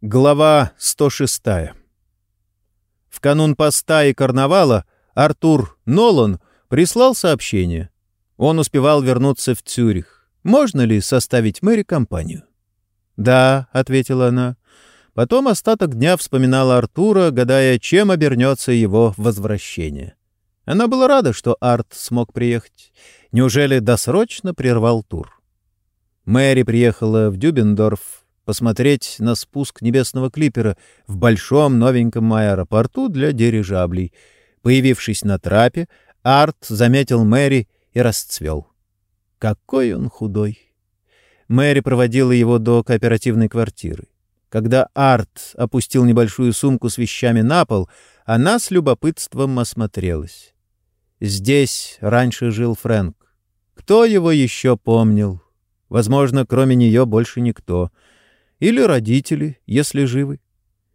Глава 106. В канун поста и карнавала Артур Нолан прислал сообщение. Он успевал вернуться в Цюрих. Можно ли составить Мэри компанию? «Да», — ответила она. Потом остаток дня вспоминала Артура, гадая, чем обернется его возвращение. Она была рада, что Арт смог приехать. Неужели досрочно прервал тур? Мэри приехала в Дюбендорф посмотреть на спуск небесного клипера в большом новеньком аэропорту для дирижаблей. Появившись на трапе, Арт заметил Мэри и расцвел. Какой он худой! Мэри проводила его до кооперативной квартиры. Когда Арт опустил небольшую сумку с вещами на пол, она с любопытством осмотрелась. Здесь раньше жил Фрэнк. Кто его еще помнил? Возможно, кроме нее больше никто — или родители, если живы.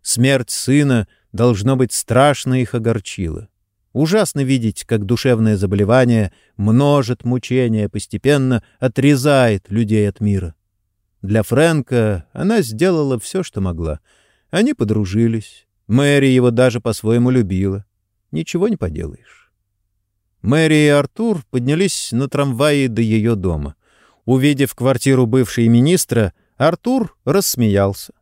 Смерть сына, должно быть, страшно их огорчила. Ужасно видеть, как душевное заболевание множит мучения, постепенно отрезает людей от мира. Для Фрэнка она сделала все, что могла. Они подружились. Мэри его даже по-своему любила. Ничего не поделаешь. Мэри и Артур поднялись на трамвае до ее дома. Увидев квартиру бывшей министра, Артур рассмеялся.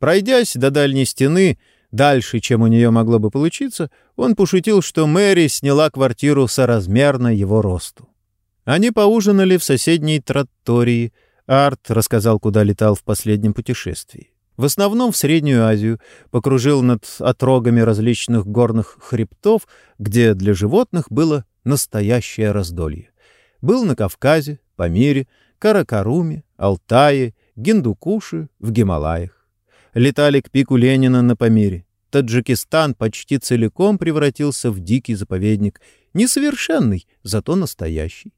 Пройдясь до дальней стены, дальше, чем у нее могло бы получиться, он пошутил, что Мэри сняла квартиру соразмерно его росту. Они поужинали в соседней траттории. Арт рассказал, куда летал в последнем путешествии. В основном в Среднюю Азию, покружил над отрогами различных горных хребтов, где для животных было настоящее раздолье. Был на Кавказе, Памире, Каракаруме, Алтае Гиндукуши в Гималаях. Летали к пику Ленина на Памире. Таджикистан почти целиком превратился в дикий заповедник. Несовершенный, зато настоящий.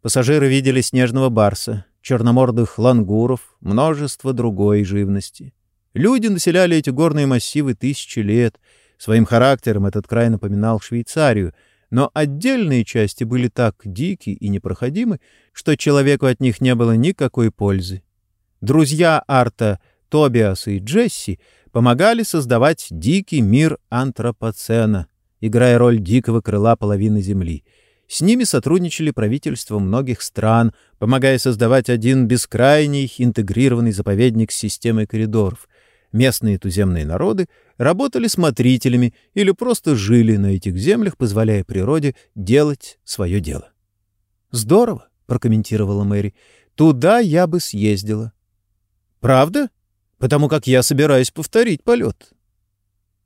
Пассажиры видели снежного барса, черномордых лангуров, множество другой живности. Люди населяли эти горные массивы тысячи лет. Своим характером этот край напоминал Швейцарию, но отдельные части были так дики и непроходимы, что человеку от них не было никакой пользы. Друзья Арта, Тобиас и Джесси помогали создавать дикий мир антропоцена, играя роль дикого крыла половины Земли. С ними сотрудничали правительства многих стран, помогая создавать один бескрайний интегрированный заповедник с системой коридоров. Местные туземные народы работали смотрителями или просто жили на этих землях, позволяя природе делать свое дело. «Здорово», — прокомментировала Мэри. «Туда я бы съездила». Правда? Потому как я собираюсь повторить полет.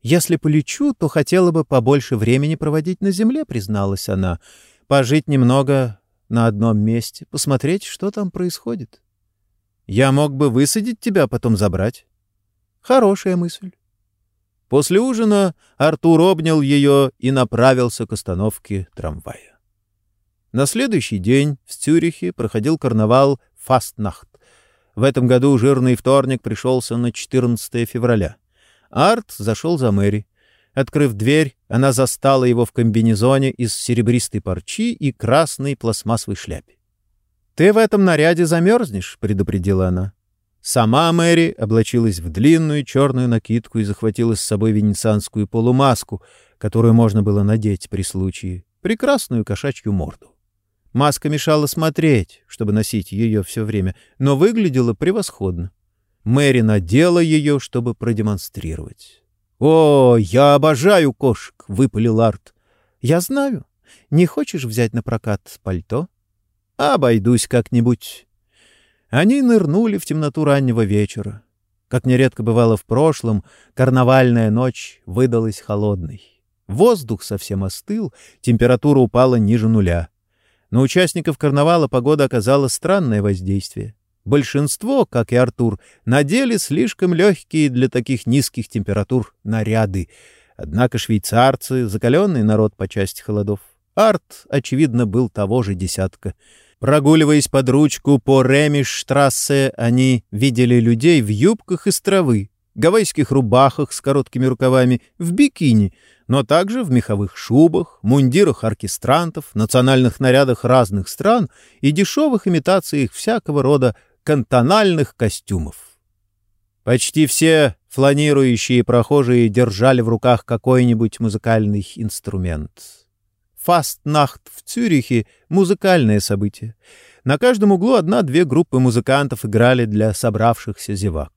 Если полечу, то хотела бы побольше времени проводить на земле, призналась она. Пожить немного на одном месте, посмотреть, что там происходит. Я мог бы высадить тебя, потом забрать. Хорошая мысль. После ужина Артур обнял ее и направился к остановке трамвая. На следующий день в Цюрихе проходил карнавал «Фастнахт». В этом году жирный вторник пришелся на 14 февраля. Арт зашел за Мэри. Открыв дверь, она застала его в комбинезоне из серебристой парчи и красной пластмассовой шляпе. «Ты в этом наряде замерзнешь», — предупредила она. Сама Мэри облачилась в длинную черную накидку и захватила с собой венецианскую полумаску, которую можно было надеть при случае, прекрасную кошачью морду. Маска мешала смотреть, чтобы носить ее все время, но выглядела превосходно. Мэри надела ее, чтобы продемонстрировать. «О, я обожаю кошек!» — выпалил Арт. «Я знаю. Не хочешь взять на прокат пальто?» «Обойдусь как-нибудь». Они нырнули в темноту раннего вечера. Как нередко бывало в прошлом, карнавальная ночь выдалась холодной. Воздух совсем остыл, температура упала ниже нуля. На участников карнавала погода оказала странное воздействие. Большинство, как и Артур, надели слишком легкие для таких низких температур наряды. Однако швейцарцы — закаленный народ по части холодов. Арт, очевидно, был того же десятка. Прогуливаясь под ручку по Ремиш-штрассе, они видели людей в юбках из травы, гавайских рубахах с короткими рукавами, в бикини — но также в меховых шубах, мундирах оркестрантов, национальных нарядах разных стран и дешевых имитациях всякого рода кантональных костюмов. Почти все фланирующие прохожие держали в руках какой-нибудь музыкальный инструмент. Фастнахт в Цюрихе — музыкальное событие. На каждом углу одна-две группы музыкантов играли для собравшихся зевак.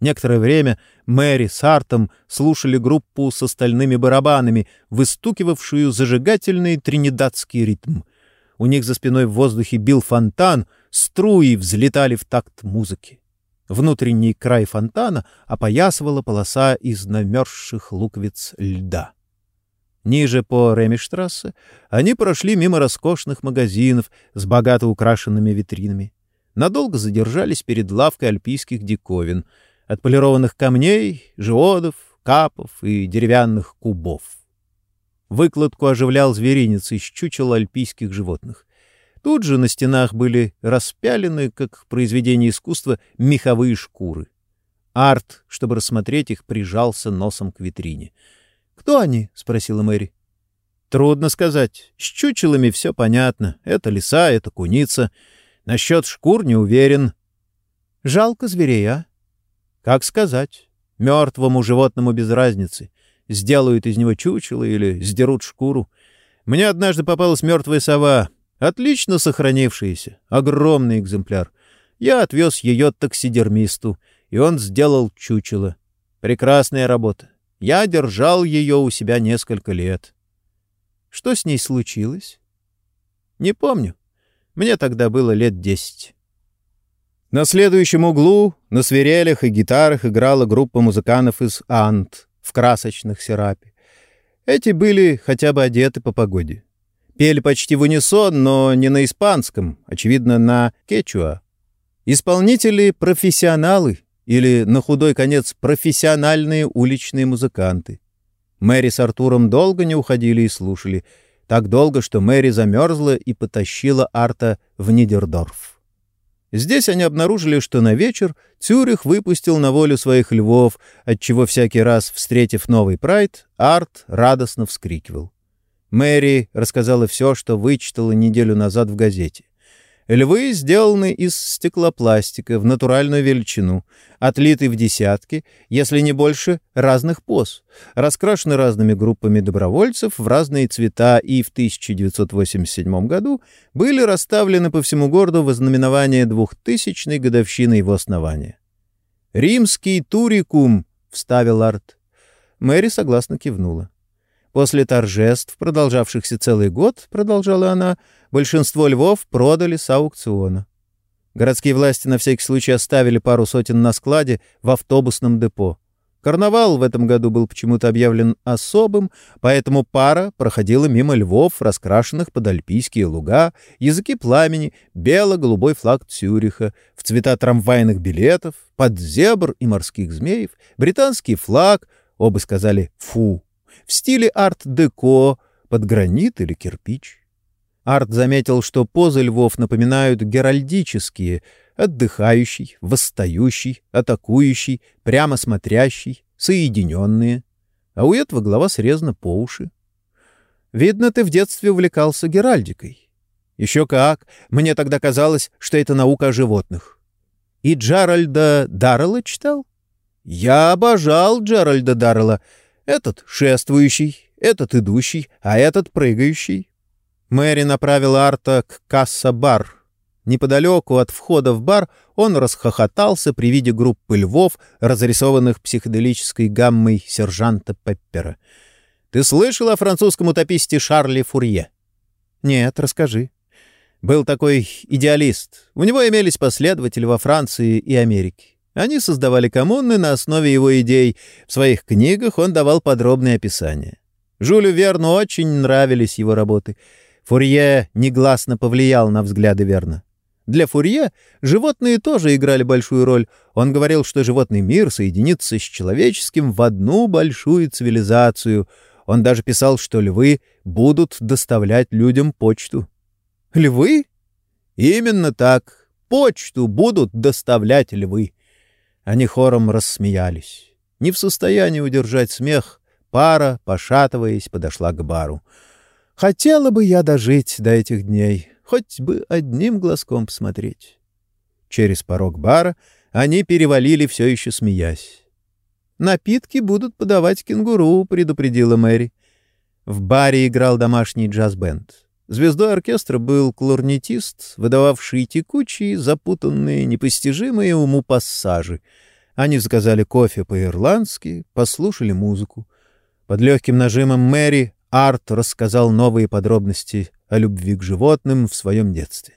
Некоторое время Мэри с Артом слушали группу с остальными барабанами, выстукивавшую зажигательный тринидадский ритм. У них за спиной в воздухе бил фонтан, струи взлетали в такт музыки. Внутренний край фонтана опоясывала полоса из намерзших луковиц льда. Ниже по Ремиштрассе они прошли мимо роскошных магазинов с богато украшенными витринами. Надолго задержались перед лавкой альпийских диковин — отполированных камней, жиодов, капов и деревянных кубов. Выкладку оживлял зверинец из чучел альпийских животных. Тут же на стенах были распялены, как в произведении искусства, меховые шкуры. Арт, чтобы рассмотреть их, прижался носом к витрине. «Кто они?» — спросила Мэри. «Трудно сказать. С чучелами все понятно. Это лиса, это куница. Насчет шкур не уверен». «Жалко зверей, а?» Как сказать? Мертвому животному без разницы. Сделают из него чучело или сдерут шкуру. Мне однажды попалась мертвая сова, отлично сохранившаяся, огромный экземпляр. Я отвез ее таксидермисту, и он сделал чучело. Прекрасная работа. Я держал ее у себя несколько лет. Что с ней случилось? Не помню. Мне тогда было лет десять. На следующем углу на свирелях и гитарах играла группа музыкантов из Ант в красочных серапе. Эти были хотя бы одеты по погоде. Пели почти в унисон, но не на испанском, очевидно, на кечуа. Исполнители — профессионалы или, на худой конец, профессиональные уличные музыканты. Мэри с Артуром долго не уходили и слушали. Так долго, что Мэри замерзла и потащила Арта в Нидердорф. Здесь они обнаружили, что на вечер Цюрих выпустил на волю своих львов, отчего всякий раз, встретив новый прайд, Арт радостно вскрикивал. Мэри рассказала все, что вычитала неделю назад в газете. Львы сделаны из стеклопластика в натуральную величину, отлиты в десятки, если не больше, разных поз, раскрашены разными группами добровольцев в разные цвета и в 1987 году были расставлены по всему городу в ознаменование двухтысячной годовщины его основания. «Римский турикум», — вставил Арт. Мэри согласно кивнула. После торжеств, продолжавшихся целый год, продолжала она, большинство львов продали с аукциона. Городские власти на всякий случай оставили пару сотен на складе в автобусном депо. Карнавал в этом году был почему-то объявлен особым, поэтому пара проходила мимо львов, раскрашенных под альпийские луга, языки пламени, бело-голубой флаг Цюриха, в цвета трамвайных билетов, под зебр и морских змеев, британский флаг, оба сказали «фу», в стиле арт-деко, под гранит или кирпич. Арт заметил, что позы львов напоминают геральдические — отдыхающий, восстающий, атакующий, прямо смотрящий, соединенные. А у этого голова срезана по уши. Видно, ты в детстве увлекался геральдикой. Еще как. Мне тогда казалось, что это наука о животных. И Джаральда Даррелла читал? Я обожал Джеральда Даррелла. Этот шествующий, этот идущий, а этот прыгающий. Мэри направила Арта к касса-бар. Неподалеку от входа в бар он расхохотался при виде группы львов, разрисованных психоделической гаммой сержанта Пеппера. «Ты слышал о французском утописте Шарле Фурье?» «Нет, расскажи». Был такой идеалист. У него имелись последователи во Франции и Америке. Они создавали коммуны на основе его идей. В своих книгах он давал подробные описания. Жюлю Верну очень нравились его работы. Фурье негласно повлиял на взгляды Верна. Для Фурье животные тоже играли большую роль. Он говорил, что животный мир соединится с человеческим в одну большую цивилизацию. Он даже писал, что львы будут доставлять людям почту. Львы? Именно так. Почту будут доставлять львы. Они хором рассмеялись. Не в состоянии удержать смех, пара, пошатываясь, подошла к бару. «Хотела бы я дожить до этих дней, хоть бы одним глазком посмотреть». Через порог бара они перевалили, все еще смеясь. «Напитки будут подавать кенгуру», — предупредила Мэри. В баре играл домашний джаз-бенд. Звездой оркестра был кларнетист, выдававший текучие, запутанные, непостижимые уму пассажи. Они заказали кофе по-ирландски, послушали музыку. Под легким нажимом Мэри Арт рассказал новые подробности о любви к животным в своем детстве.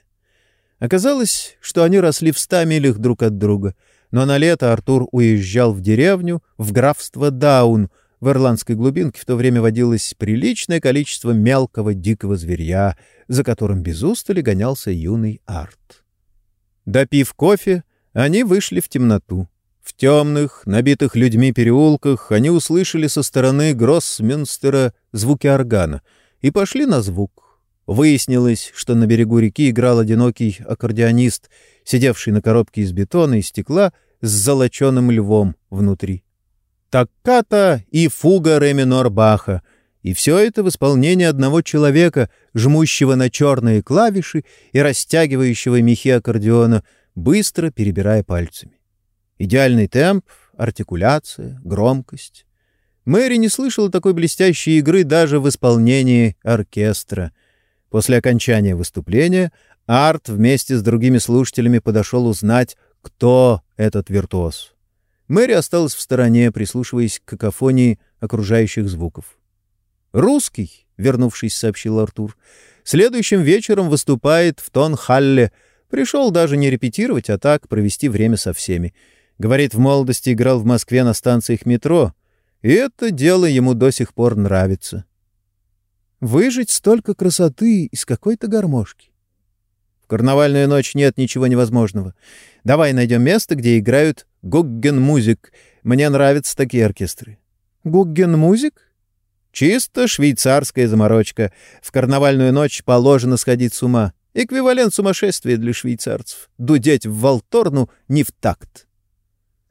Оказалось, что они росли в ста милях друг от друга, но на лето Артур уезжал в деревню, в графство Даун. В ирландской глубинке в то время водилось приличное количество мелкого дикого зверья, за которым без устали гонялся юный Арт. Допив кофе, они вышли в темноту. В темных, набитых людьми переулках они услышали со стороны Гроссмюнстера звуки органа и пошли на звук. Выяснилось, что на берегу реки играл одинокий аккордеонист, сидевший на коробке из бетона и стекла с золоченым львом внутри. Такката и фуга ре минор Баха, и все это в исполнении одного человека, жмущего на черные клавиши и растягивающего мехи аккордеона, быстро перебирая пальцами. Идеальный темп, артикуляция, громкость. Мэри не слышала такой блестящей игры даже в исполнении оркестра — После окончания выступления Арт вместе с другими слушателями подошел узнать, кто этот виртуоз. Мэри осталась в стороне, прислушиваясь к какофонии окружающих звуков. «Русский», — вернувшись, сообщил Артур, — «следующим вечером выступает в Тон-Халле. Пришел даже не репетировать, а так провести время со всеми. Говорит, в молодости играл в Москве на станциях метро, и это дело ему до сих пор нравится. Выжить столько красоты из какой-то гармошки. В карнавальную ночь нет ничего невозможного. Давай найдем место, где играют гугген-музик. Мне нравятся такие оркестры. Гугген-музик? Чисто швейцарская заморочка. В карнавальную ночь положено сходить с ума. Эквивалент сумасшествия для швейцарцев. Дудеть в волторну не в такт.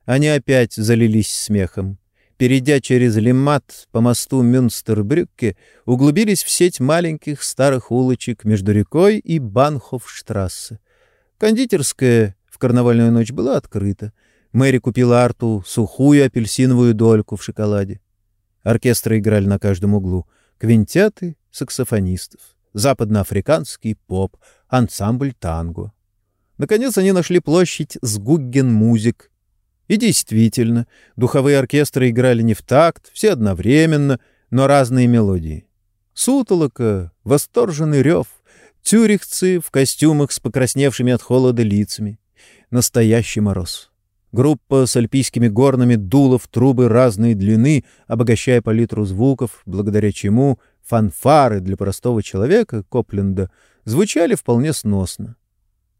Они опять залились смехом перейдя через Лимат по мосту Мюнстербрюкке, углубились в сеть маленьких старых улочек между рекой и Банхофштрассе. Кондитерская в карнавальную ночь была открыта. Мэри купила Арту сухую апельсиновую дольку в шоколаде. Оркестры играли на каждом углу. Квинтеты саксофонистов, западноафриканский поп, ансамбль танго. Наконец они нашли площадь с Гугген-музик, и действительно, духовые оркестры играли не в такт, все одновременно, но разные мелодии. Сутолока, восторженный рев, тюрихцы в костюмах с покрасневшими от холода лицами. Настоящий мороз. Группа с альпийскими горными дула в трубы разной длины, обогащая палитру звуков, благодаря чему фанфары для простого человека, Копленда, звучали вполне сносно.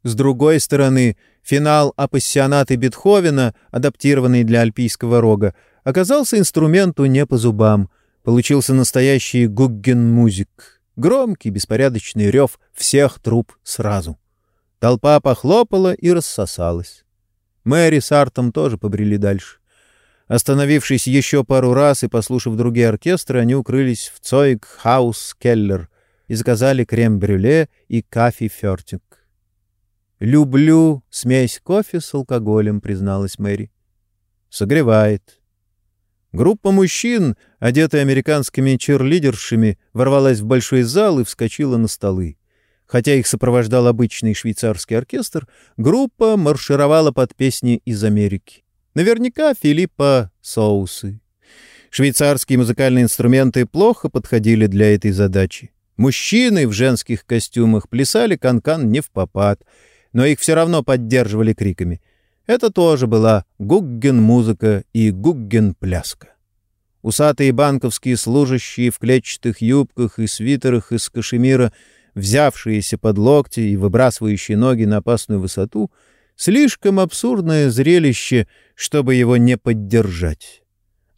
С другой стороны, финал апассионаты Бетховена, адаптированный для альпийского рога, оказался инструменту не по зубам. Получился настоящий гугген-музик. Громкий, беспорядочный рев всех труб сразу. Толпа похлопала и рассосалась. Мэри с Артом тоже побрели дальше. Остановившись еще пару раз и послушав другие оркестры, они укрылись в Цойк Хаус Келлер и заказали крем-брюле и кафе-фертинг. «Люблю смесь кофе с алкоголем», — призналась Мэри. «Согревает». Группа мужчин, одетая американскими черлидершами, ворвалась в большой зал и вскочила на столы. Хотя их сопровождал обычный швейцарский оркестр, группа маршировала под песни из Америки. Наверняка Филиппа Соусы. Швейцарские музыкальные инструменты плохо подходили для этой задачи. Мужчины в женских костюмах плясали канкан -кан не в попад — но их все равно поддерживали криками. Это тоже была гугген-музыка и гугген-пляска. Усатые банковские служащие в клетчатых юбках и свитерах из кашемира, взявшиеся под локти и выбрасывающие ноги на опасную высоту, слишком абсурдное зрелище, чтобы его не поддержать.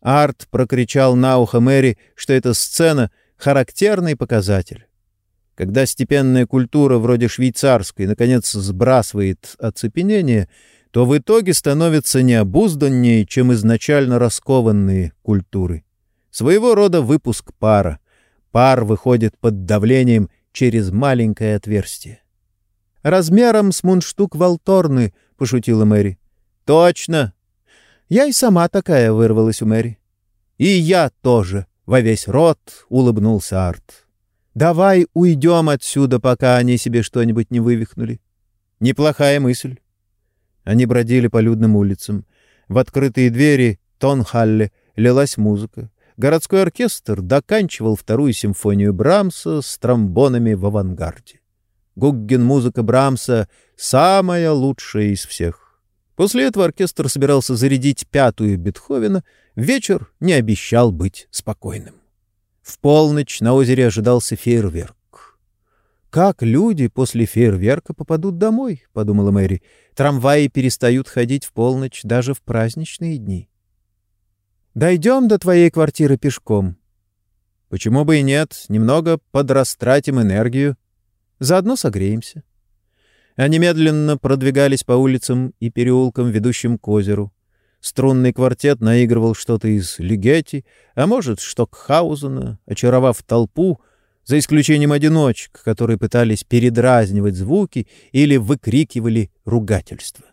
Арт прокричал на ухо Мэри, что эта сцена — характерный показатель. Когда степенная культура вроде швейцарской наконец сбрасывает оцепенение, то в итоге становится необузданнее, чем изначально раскованные культуры. Своего рода выпуск пара. Пар выходит под давлением через маленькое отверстие. «Размером с мундштук Волторны», — пошутила Мэри. Точно. Я и сама такая вырвалась у Мэри. И я тоже, во весь рот улыбнулся Арт. Давай уйдем отсюда, пока они себе что-нибудь не вывихнули. Неплохая мысль. Они бродили по людным улицам. В открытые двери Тонхалле лилась музыка. Городской оркестр доканчивал вторую симфонию Брамса с тромбонами в авангарде. Гугген-музыка Брамса — самая лучшая из всех. После этого оркестр собирался зарядить пятую Бетховена, вечер не обещал быть спокойным. В полночь на озере ожидался фейерверк. «Как люди после фейерверка попадут домой?» — подумала Мэри. «Трамваи перестают ходить в полночь даже в праздничные дни». «Дойдем до твоей квартиры пешком». «Почему бы и нет? Немного подрастратим энергию. Заодно согреемся». Они медленно продвигались по улицам и переулкам, ведущим к озеру. Струнный квартет наигрывал что-то из Лигетти, а может, Штокхаузена, очаровав толпу, за исключением одиночек, которые пытались передразнивать звуки или выкрикивали ругательства.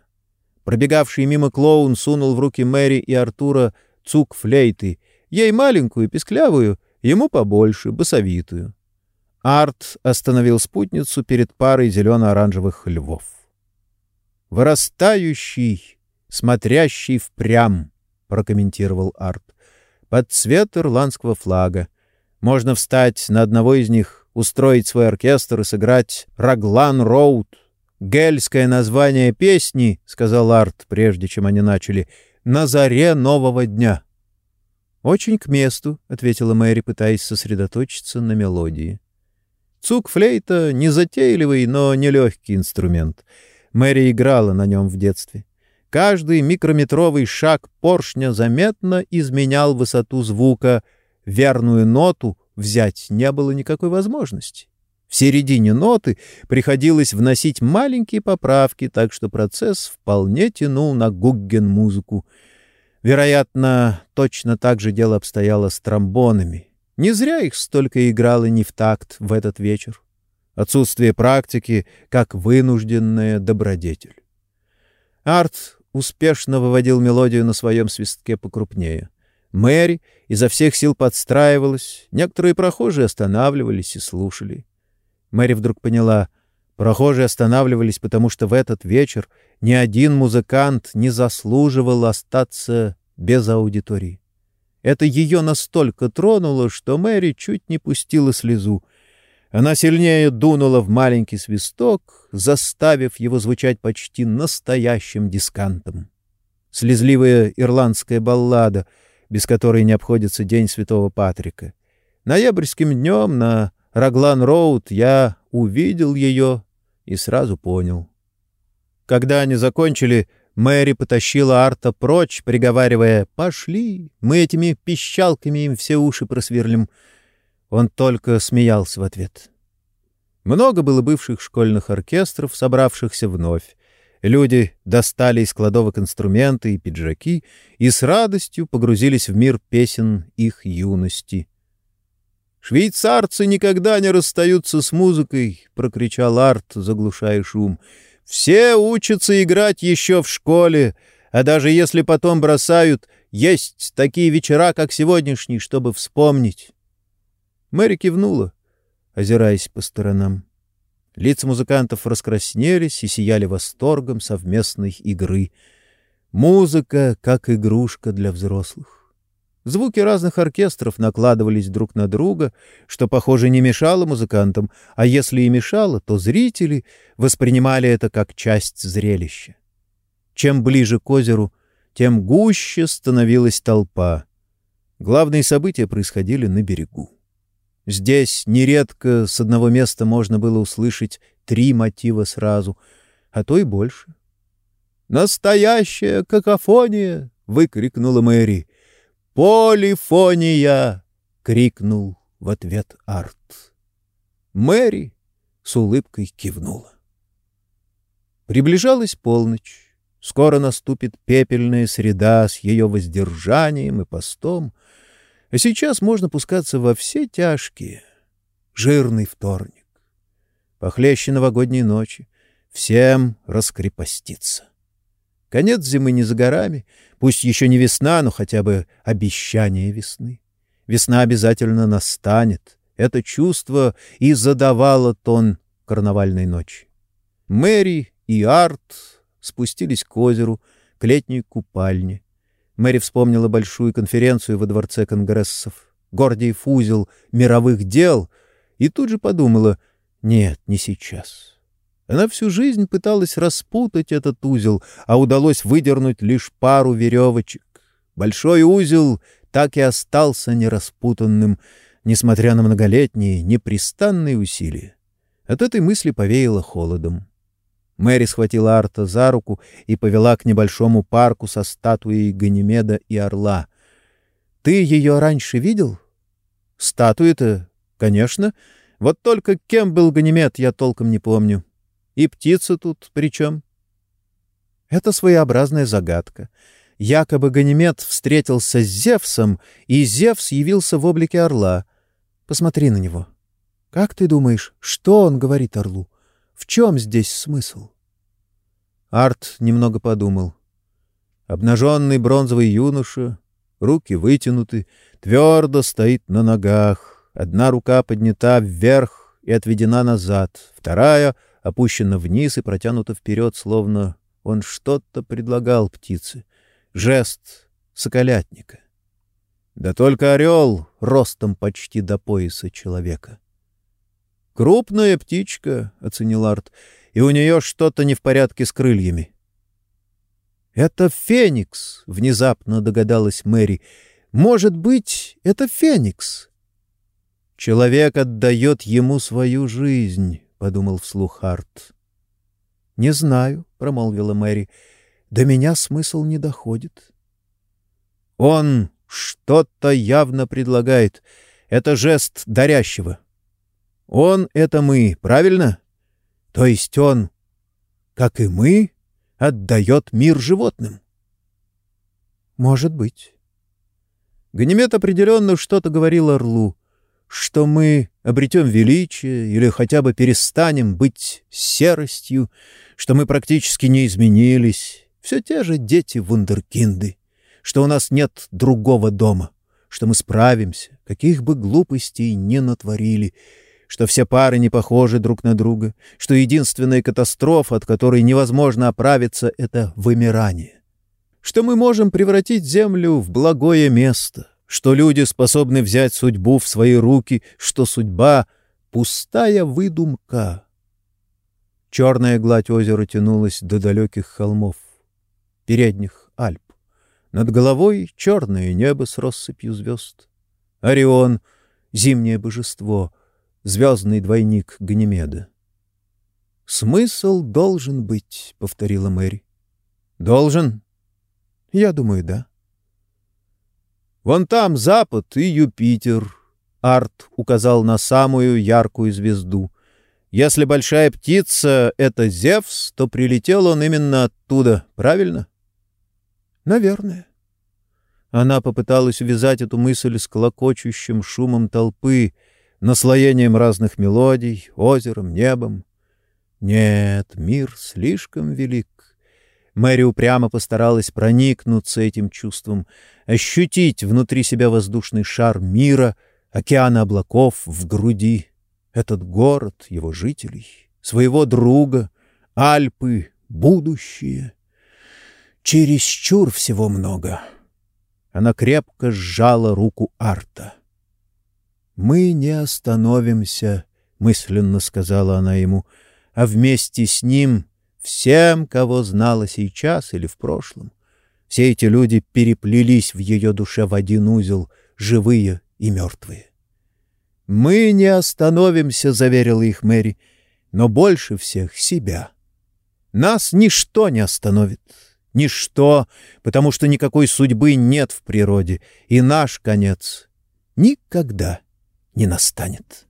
Пробегавший мимо клоун сунул в руки Мэри и Артура цук флейты, ей маленькую, песклявую, ему побольше, басовитую. Арт остановил спутницу перед парой зелено-оранжевых львов. Вырастающий смотрящий впрямь, — прокомментировал Арт. Под цвет ирландского флага. Можно встать на одного из них, устроить свой оркестр и сыграть «Раглан Роуд». «Гельское название песни», — сказал Арт, прежде чем они начали, — «на заре нового дня». «Очень к месту», — ответила Мэри, пытаясь сосредоточиться на мелодии. Цук-флейта — незатейливый, но нелегкий инструмент. Мэри играла на нем в детстве. Каждый микрометровый шаг поршня заметно изменял высоту звука. Верную ноту взять не было никакой возможности. В середине ноты приходилось вносить маленькие поправки, так что процесс вполне тянул на гугген-музыку. Вероятно, точно так же дело обстояло с тромбонами. Не зря их столько играло не в такт в этот вечер. Отсутствие практики как вынужденная добродетель. Арт успешно выводил мелодию на своем свистке покрупнее. Мэри изо всех сил подстраивалась, некоторые прохожие останавливались и слушали. Мэри вдруг поняла, прохожие останавливались, потому что в этот вечер ни один музыкант не заслуживал остаться без аудитории. Это ее настолько тронуло, что Мэри чуть не пустила слезу. Она сильнее дунула в маленький свисток, заставив его звучать почти настоящим дискантом. Слезливая ирландская баллада, без которой не обходится День Святого Патрика. Ноябрьским днем на Раглан-Роуд я увидел ее и сразу понял. Когда они закончили, Мэри потащила Арта прочь, приговаривая «Пошли, мы этими пищалками им все уши просверлим». Он только смеялся в ответ. Много было бывших школьных оркестров, собравшихся вновь. Люди достали из кладовок инструменты и пиджаки и с радостью погрузились в мир песен их юности. «Швейцарцы никогда не расстаются с музыкой!» — прокричал Арт, заглушая шум. «Все учатся играть еще в школе, а даже если потом бросают, есть такие вечера, как сегодняшний, чтобы вспомнить. Мэри кивнула, озираясь по сторонам. Лица музыкантов раскраснелись и сияли восторгом совместной игры. Музыка как игрушка для взрослых. Звуки разных оркестров накладывались друг на друга, что, похоже, не мешало музыкантам, а если и мешало, то зрители воспринимали это как часть зрелища. Чем ближе к озеру, тем гуще становилась толпа. Главные события происходили на берегу. Здесь нередко с одного места можно было услышать три мотива сразу, а то и больше. «Настоящая какофония!» — выкрикнула Мэри. «Полифония!» — крикнул в ответ Арт. Мэри с улыбкой кивнула. Приближалась полночь. Скоро наступит пепельная среда с ее воздержанием и постом — а сейчас можно пускаться во все тяжкие. Жирный вторник. Похлеще новогодней ночи. Всем раскрепоститься. Конец зимы не за горами, пусть еще не весна, но хотя бы обещание весны. Весна обязательно настанет. Это чувство и задавало тон карнавальной ночи. Мэри и Арт спустились к озеру, к летней купальне. Мэри вспомнила большую конференцию во дворце конгрессов, Гордиев узел мировых дел, и тут же подумала, нет, не сейчас. Она всю жизнь пыталась распутать этот узел, а удалось выдернуть лишь пару веревочек. Большой узел так и остался нераспутанным, несмотря на многолетние, непрестанные усилия. От этой мысли повеяло холодом. Мэри схватила Арта за руку и повела к небольшому парку со статуей Ганимеда и орла. — Ты ее раньше видел? — Статуи-то, конечно. Вот только кем был Ганимед, я толком не помню. И птица тут при чем? Это своеобразная загадка. Якобы Ганимед встретился с Зевсом, и Зевс явился в облике орла. Посмотри на него. Как ты думаешь, что он говорит орлу? В чем здесь смысл? Арт немного подумал. Обнаженный бронзовый юноша, руки вытянуты, твердо стоит на ногах. Одна рука поднята вверх и отведена назад, вторая — опущена вниз и протянута вперед, словно он что-то предлагал птице. Жест соколятника. Да только орел ростом почти до пояса человека. «Крупная птичка», — оценил Арт, — «и у нее что-то не в порядке с крыльями». «Это Феникс», — внезапно догадалась Мэри. «Может быть, это Феникс?» Человек отдает ему свою жизнь подумал вслух Арт. Не знаю, промолвила Мэри. До меня смысл не доходит. Он что-то явно предлагает. Это жест дарящего. Он — это мы, правильно? То есть он, как и мы, отдает мир животным. Может быть. Ганимед определенно что-то говорил Орлу что мы обретем величие или хотя бы перестанем быть серостью, что мы практически не изменились, все те же дети-вундеркинды, что у нас нет другого дома, что мы справимся, каких бы глупостей не натворили, что все пары не похожи друг на друга, что единственная катастрофа, от которой невозможно оправиться, — это вымирание, что мы можем превратить Землю в благое место, что люди способны взять судьбу в свои руки, что судьба — пустая выдумка. Черная гладь озера тянулась до далеких холмов, передних Альп. Над головой черное небо с россыпью звезд. Орион — зимнее божество, звездный двойник Ганимеда. «Смысл должен быть», — повторила Мэри. «Должен?» «Я думаю, да». Вон там запад и Юпитер. Арт указал на самую яркую звезду. Если большая птица — это Зевс, то прилетел он именно оттуда, правильно? Наверное. Она попыталась увязать эту мысль с колокочущим шумом толпы, наслоением разных мелодий, озером, небом. Нет, мир слишком велик. Мэри упрямо постаралась проникнуться этим чувством, ощутить внутри себя воздушный шар мира, океана облаков в груди, этот город, его жителей, своего друга, Альпы, будущее. Чересчур всего много. Она крепко сжала руку Арта. «Мы не остановимся», — мысленно сказала она ему, — «а вместе с ним всем, кого знала сейчас или в прошлом. Все эти люди переплелись в ее душе в один узел, живые и мертвые. «Мы не остановимся», — заверила их Мэри, — «но больше всех себя. Нас ничто не остановит, ничто, потому что никакой судьбы нет в природе, и наш конец никогда не настанет».